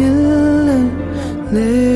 眼泪